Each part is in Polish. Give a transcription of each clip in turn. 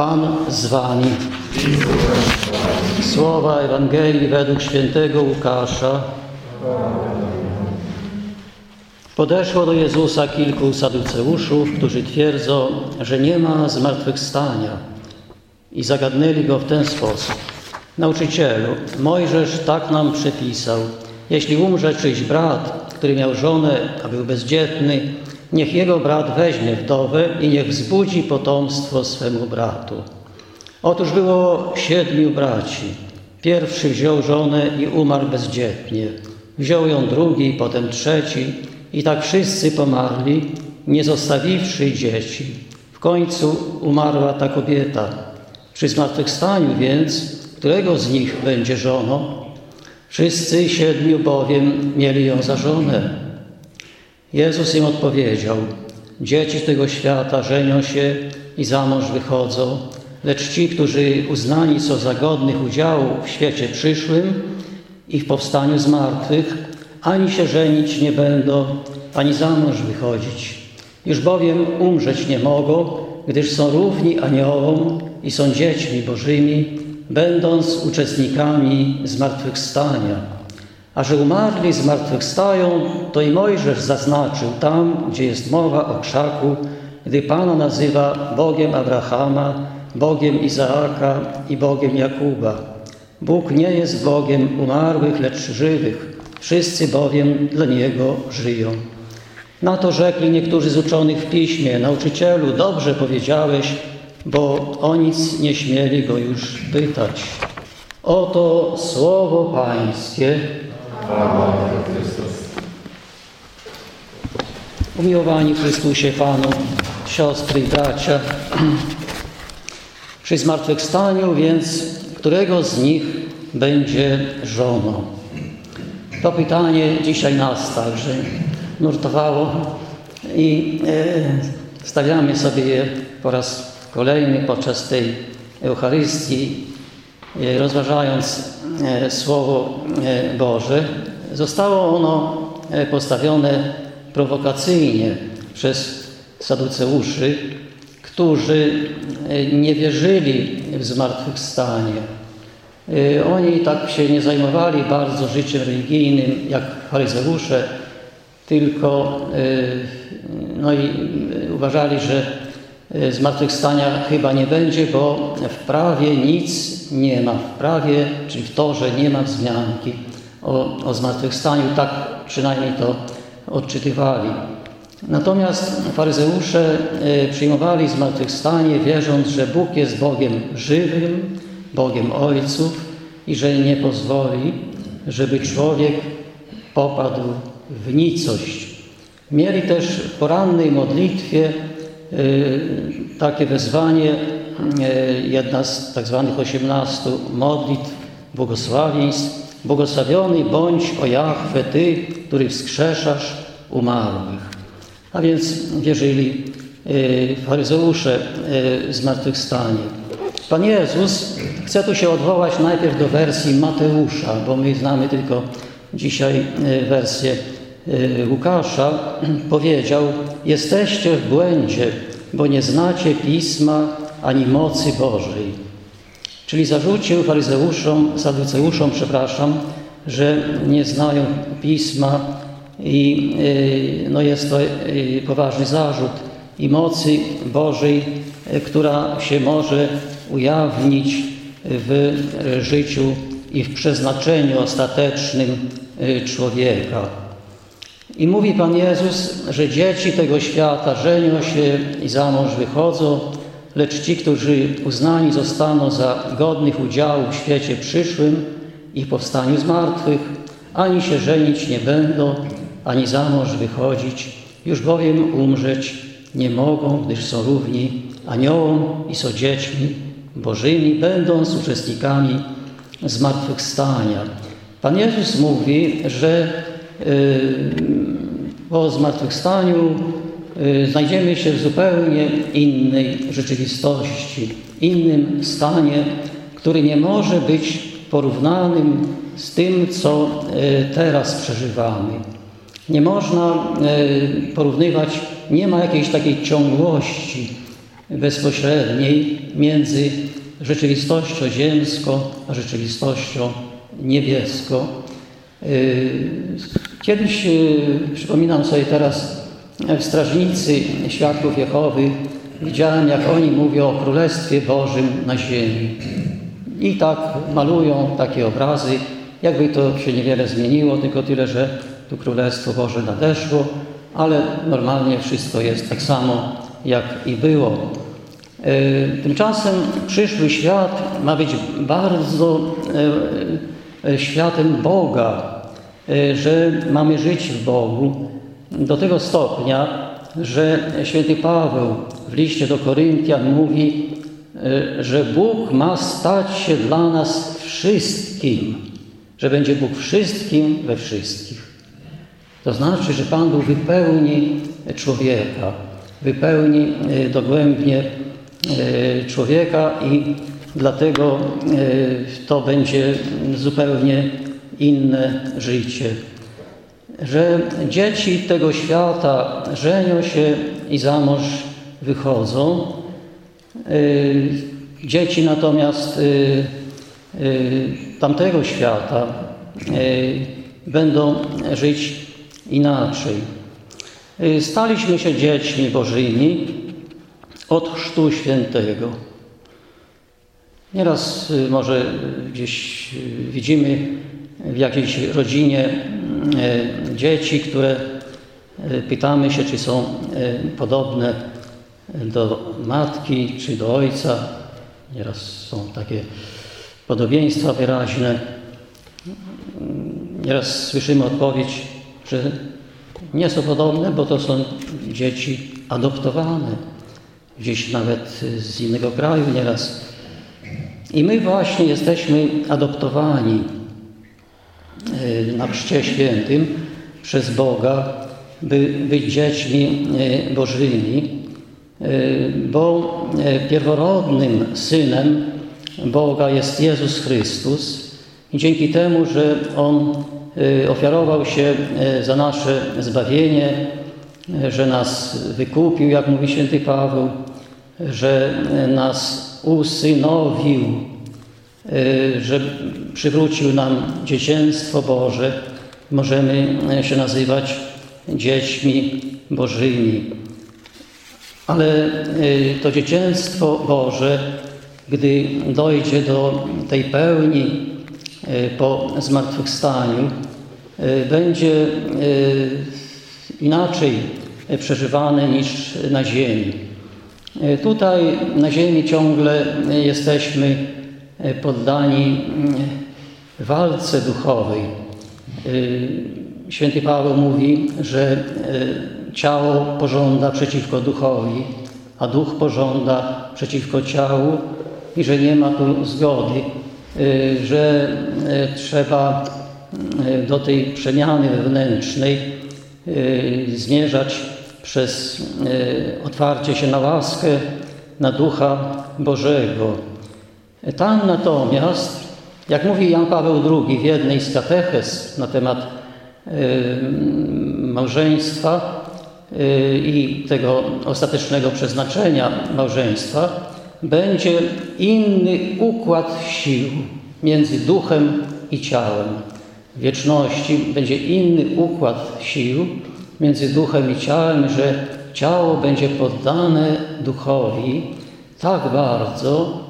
Pan z wami. Słowa Ewangelii według świętego Łukasza. Podeszło do Jezusa kilku saduceuszów, którzy twierdzą, że nie ma zmartwychwstania i zagadnęli go w ten sposób. Nauczycielu, Mojżesz tak nam przepisał, jeśli umrze czyjś brat, który miał żonę, a był bezdzietny, niech jego brat weźmie wdowę i niech wzbudzi potomstwo swemu bratu. Otóż było siedmiu braci. Pierwszy wziął żonę i umarł bezdzietnie. Wziął ją drugi, potem trzeci i tak wszyscy pomarli, nie zostawiwszy dzieci. W końcu umarła ta kobieta. Przy zmartwychwstaniu więc, którego z nich będzie żoną? Wszyscy siedmiu bowiem mieli ją za żonę. Jezus im odpowiedział: Dzieci tego świata żenią się i za mąż wychodzą, lecz ci, którzy uznani są za godnych udziału w świecie przyszłym i w powstaniu z martwych, ani się żenić nie będą, ani za mąż wychodzić. Już bowiem umrzeć nie mogą, gdyż są równi aniołom i są dziećmi bożymi, będąc uczestnikami zmartwychwstania. A że umarli zmartwychwstają, to i Mojżesz zaznaczył tam, gdzie jest mowa o krzaku, gdy Pana nazywa Bogiem Abrahama, Bogiem Izaaka i Bogiem Jakuba. Bóg nie jest Bogiem umarłych, lecz żywych. Wszyscy bowiem dla Niego żyją. Na to rzekli niektórzy z uczonych w piśmie: Nauczycielu, dobrze powiedziałeś, bo o nic nie śmieli go już pytać. Oto słowo Pańskie. Umiłowani Chrystusie Panu, siostry i bracia, przy zmartwychwstaniu więc, którego z nich będzie żoną? To pytanie dzisiaj nas także nurtowało i e, stawiamy sobie je po raz kolejny podczas tej Eucharystii, e, rozważając Słowo e, Boże. Zostało ono e, postawione prowokacyjnie przez saduceuszy, którzy e, nie wierzyli w zmartwychwstanie. E, Oni tak się nie zajmowali bardzo życiem religijnym jak faryzeusze, tylko no i uważali, że zmartwychwstania chyba nie będzie, bo w prawie nic nie ma. W prawie, czyli w Torze nie ma wzmianki o, o zmartwychwstaniu. Tak przynajmniej to odczytywali. Natomiast faryzeusze przyjmowali zmartwychwstanie, wierząc, że Bóg jest Bogiem żywym, Bogiem Ojców i że nie pozwoli, żeby człowiek popadł w nicość. Mieli też w porannej modlitwie takie wezwanie, jedna z tak zwanych osiemnastu modlitw, błogosławieństw. Błogosławiony bądź o Jahwe Ty, który wskrzeszasz umarłych. A więc wierzyli faryzeusze zmartwychwstanie. Pan Jezus chce tu się odwołać najpierw do wersji Mateusza, bo my znamy tylko dzisiaj wersję Łukasza. Powiedział: Jesteście w błędzie, bo nie znacie pisma ani mocy Bożej. Czyli zarzucił faryzeuszom, saduceuszom, przepraszam, że nie znają pisma i no jest to poważny zarzut i mocy Bożej, która się może ujawnić w życiu i w przeznaczeniu ostatecznym człowieka. I mówi Pan Jezus, że dzieci tego świata żenią się i za mąż wychodzą, lecz ci, którzy uznani zostaną za godnych udziału w świecie przyszłym i powstaniu z martwych, ani się żenić nie będą, ani za mąż wychodzić, już bowiem umrzeć nie mogą, gdyż są równi aniołom i są dziećmi bożymi, będąc uczestnikami zmartwychwstania. Pan Jezus mówi, że po zmartwychwstaniu znajdziemy się w zupełnie innej rzeczywistości, innym stanie, który nie może być porównanym z tym, co teraz przeżywamy. Nie można porównywać, nie ma jakiejś takiej ciągłości bezpośredniej między rzeczywistością ziemską a rzeczywistością niebieską. Kiedyś, przypominam sobie teraz, w strażnicy Świadków Jehowy widziałem, jak oni mówią o Królestwie Bożym na ziemi. I tak malują takie obrazy, jakby to się niewiele zmieniło, tylko tyle, że tu Królestwo Boże nadeszło, ale normalnie wszystko jest tak samo, jak i było. E, tymczasem przyszły świat ma być bardzo światem Boga, że mamy żyć w Bogu do tego stopnia, że święty Paweł w liście do Koryntian mówi, że Bóg ma stać się dla nas wszystkim, że będzie Bóg wszystkim we wszystkich. To znaczy, że Pan Bóg wypełni człowieka, wypełni dogłębnie E, człowieka i dlatego e, to będzie zupełnie inne życie. Że dzieci tego świata żenią się i za mąż wychodzą. E, dzieci natomiast tamtego świata będą żyć inaczej. Staliśmy się dziećmi Bożymi, od Chrztu Świętego. Nieraz y, może gdzieś y, widzimy w jakiejś rodzinie y, dzieci, które pytamy się, czy są podobne do matki czy do ojca. Nieraz są takie podobieństwa wyraźne. Nieraz słyszymy odpowiedź, że nie są podobne, bo to są dzieci adoptowane gdzieś nawet z innego kraju nieraz. I my właśnie jesteśmy adoptowani e, na Chrzcie Świętym przez Boga, by być dziećmi e, Bożymi, e, bo pierworodnym Synem Boga jest Jezus Chrystus i dzięki temu, że On ofiarował się za nasze zbawienie, że nas wykupił, jak mówi święty Paweł, że nas usynowił, y, że przywrócił nam dzieciństwo Boże. Możemy się nazywać dziećmi Bożymi. Ale y, to dzieciństwo Boże, gdy dojdzie do tej pełni po zmartwychwstaniu, będzie inaczej przeżywane niż na ziemi. E, tutaj na ziemi ciągle jesteśmy e, poddani mm, walce duchowej. E, święty Paweł mówi, że ciało pożąda przeciwko duchowi, a duch pożąda przeciwko ciału i że nie ma tu zgody, że trzeba do tej przemiany wewnętrznej zmierzać przez e, otwarcie się na łaskę, na Ducha Bożego. Tam natomiast, jak mówi Jan Paweł II w jednej z katechez na temat e, małżeństwa e, i tego ostatecznego przeznaczenia małżeństwa, będzie inny układ sił między duchem i ciałem. W wieczności będzie inny układ sił, między duchem i ciałem, że ciało będzie poddane duchowi tak bardzo,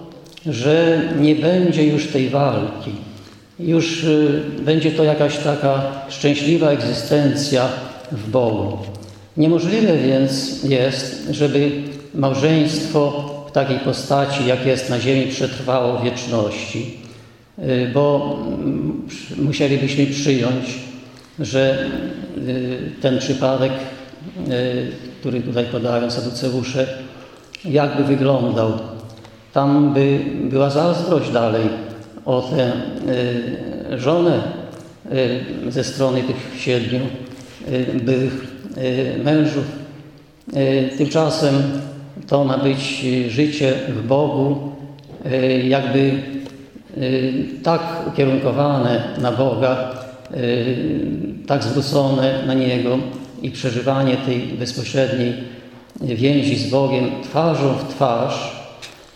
że nie będzie już tej walki. Już y, będzie to jakaś taka szczęśliwa egzystencja w Bogu. Niemożliwe więc jest, żeby małżeństwo w takiej postaci, jak jest na ziemi, przetrwało wieczności, y, bo mm, musielibyśmy przyjąć, że y, ten przypadek, y, który tutaj podają saduceusze, jakby wyglądał. Tam by była zazdrość dalej o tę y, żonę ze strony tych siedmiu byłych mężów. Tymczasem to ma być życie w Bogu, jakby tak ukierunkowane na Boga, tak zwrócone na Niego i przeżywanie tej bezpośredniej więzi z Bogiem twarzą w twarz,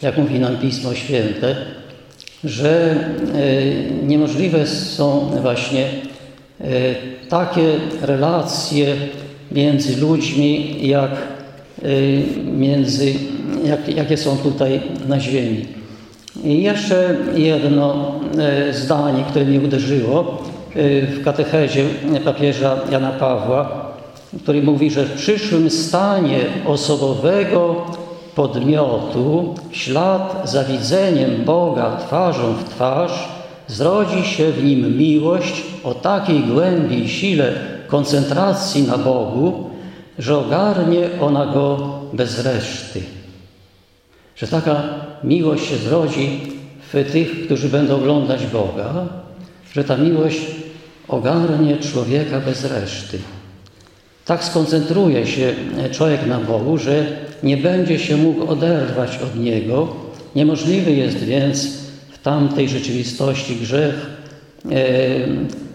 jak mówi nam Pismo Święte, że niemożliwe są właśnie takie relacje między ludźmi, jak między, jak, jakie są tutaj na ziemi. I jeszcze jedno zdanie, które mnie uderzyło w katechezie papieża Jana Pawła, który mówi, że w przyszłym stanie osobowego podmiotu ślad za widzeniem Boga twarzą w twarz zrodzi się w nim miłość o takiej głębi i sile koncentracji na Bogu, że ogarnie ona go bez reszty. Że taka miłość się zrodzi w tych, którzy będą oglądać Boga, że ta miłość ogarnie człowieka bez reszty. Tak skoncentruje się człowiek na Bogu, że nie będzie się mógł oderwać od Niego. Niemożliwy jest więc w tamtej rzeczywistości grzech, e,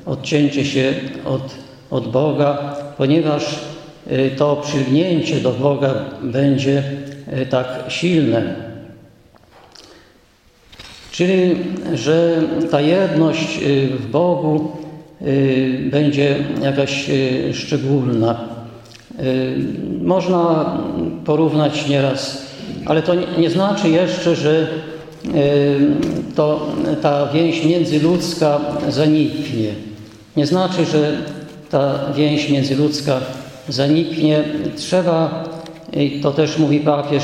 odcięcie się od, od Boga, ponieważ e, to przylgnięcie do Boga będzie e, tak silne. Czyli, że ta jedność w Bogu będzie jakaś y, szczególna. Y, można porównać nieraz, ale to nie znaczy jeszcze, że to, ta więź międzyludzka zaniknie. Nie znaczy, że ta więź międzyludzka zaniknie. Trzeba, to też mówi papież,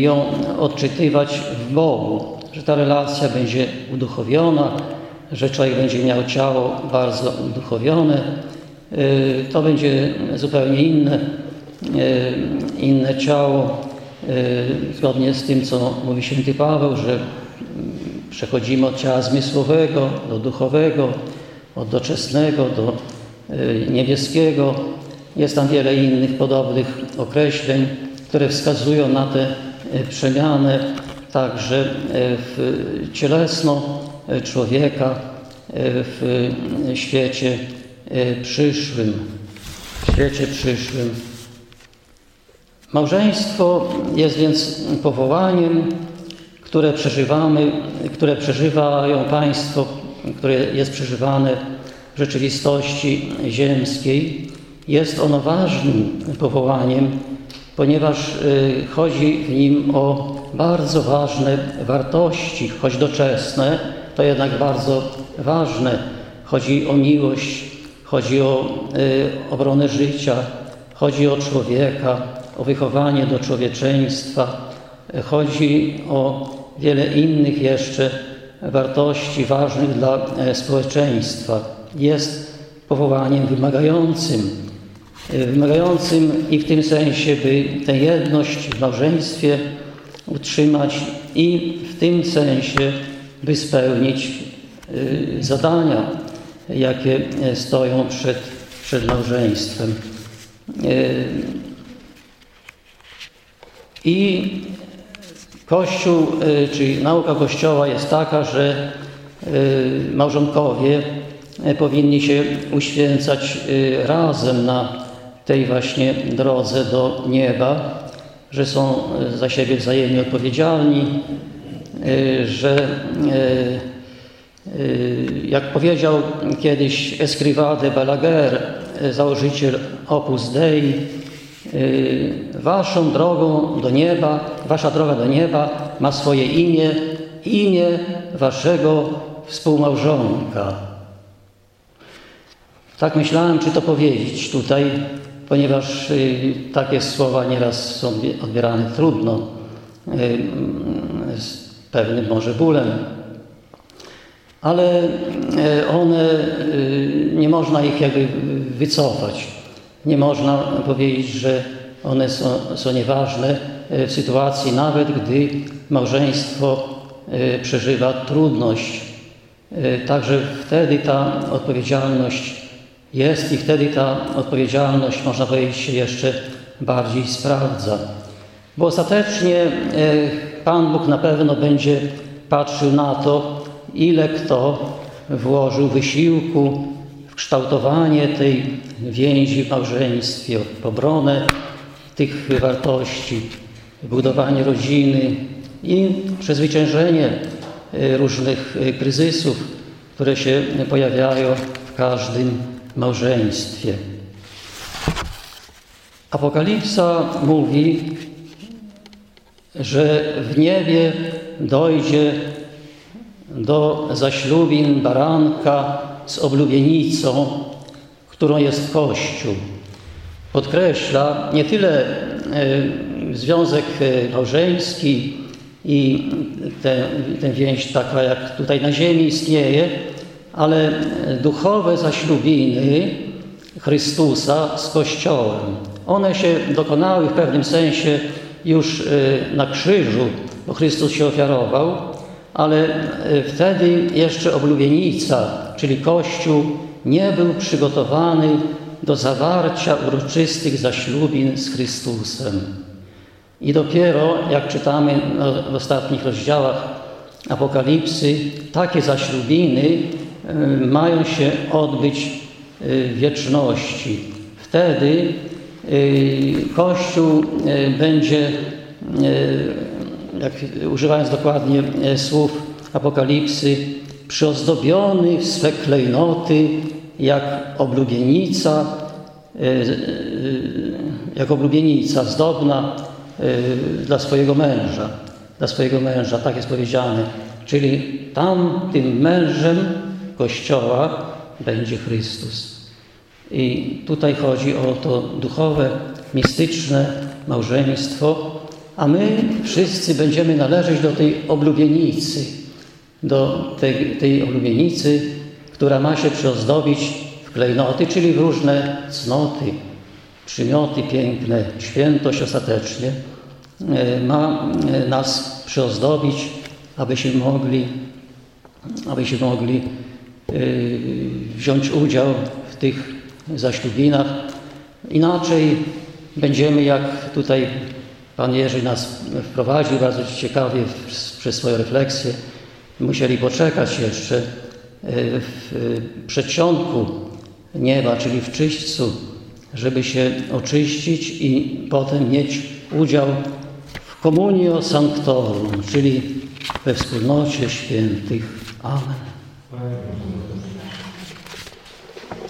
ją odczytywać w Bogu, że ta relacja będzie uduchowiona, że człowiek będzie miał ciało bardzo uduchowione. Y, to będzie zupełnie inne, y, inne ciało, y, zgodnie z tym, co mówi święty Paweł, że przechodzimy od ciała zmysłowego do duchowego, od doczesnego do niebieskiego. Jest tam wiele innych podobnych określeń, które wskazują na tę przemianę także w cielesno człowieka e, w świecie e, przyszłym. W świecie przyszłym. Małżeństwo jest więc powołaniem, które przeżywamy, które przeżywają Państwo, które jest przeżywane w rzeczywistości ziemskiej. Jest ono ważnym powołaniem, ponieważ e, chodzi w nim o bardzo ważne wartości, choć doczesne, to jednak bardzo ważne. Chodzi o miłość, chodzi o y, obronę życia, chodzi o człowieka, o wychowanie do człowieczeństwa, chodzi o wiele innych jeszcze wartości ważnych dla e, społeczeństwa. Jest powołaniem wymagającym, e, wymagającym i w tym sensie, by tę jedność w małżeństwie utrzymać i w tym sensie by spełnić y, zadania, jakie e, stoją przed, przed małżeństwem. Y, I Kościół, y, czyli nauka Kościoła jest taka, że małżonkowie e, powinni się uświęcać razem na tej właśnie drodze do nieba, że są za siebie wzajemnie odpowiedzialni, że y, y, jak powiedział kiedyś Escrivá de Balaguer, założyciel Opus Dei, waszą drogą do nieba, wasza droga do nieba ma swoje imię, imię waszego współmałżonka. Tak myślałem, czy to powiedzieć tutaj, ponieważ takie słowa nieraz są odbierane trudno pewnym może bólem. Ale e, one, e, nie można ich jakby wycofać. Nie można powiedzieć, że one są, są nieważne e, w sytuacji nawet, gdy małżeństwo przeżywa trudność. Także wtedy ta odpowiedzialność jest i wtedy ta odpowiedzialność, można powiedzieć, się jeszcze bardziej sprawdza. Bo ostatecznie Pan Bóg na pewno będzie patrzył na to, ile kto włożył wysiłku w kształtowanie tej więzi w małżeństwie, w obronę tych wartości, budowanie rodziny i przezwyciężenie e, różnych e, kryzysów, które się pojawiają w każdym małżeństwie. Apokalipsa mówi, że w niebie dojdzie do zaślubin baranka z oblubienicą, którą jest Kościół. Podkreśla nie tyle e, związek e, małżeński i tę więź taka, jak tutaj na ziemi istnieje, ale duchowe zaślubiny Chrystusa z Kościołem. One się dokonały w pewnym sensie już e, na krzyżu, bo Chrystus się ofiarował, ale wtedy jeszcze oblubienica, czyli Kościół, nie był przygotowany do zawarcia uroczystych zaślubin z Chrystusem. I dopiero, jak czytamy w ostatnich rozdziałach Apokalipsy, takie zaślubiny y, mają się odbyć y, w wieczności. Wtedy y, Kościół będzie, jak używając dokładnie słów Apokalipsy, przyozdobiony w swe klejnoty jak oblubienica, jak oblubienica zdobna dla swojego męża, dla swojego męża, tak jest powiedziane. Czyli tam tym mężem Kościoła będzie Chrystus. I tutaj chodzi o to duchowe, mistyczne małżeństwo, a my wszyscy będziemy należeć do tej oblubienicy, do tej, tej oblubienicy, która ma się przyozdobić w klejnoty, czyli w różne cnoty, przymioty piękne, świętość ostatecznie, e, ma e, nas przyozdobić, abyśmy mogli, abyśmy mogli e, wziąć udział w tych zaślubinach. Inaczej będziemy, jak tutaj Pan Jerzy nas wprowadził bardzo ciekawie przez swoją refleksję, musieli poczekać jeszcze w przedsionku nieba, czyli w czyśćcu, żeby się oczyścić i potem mieć udział w komunio sanctorum, czyli we wspólnocie świętych. Amen.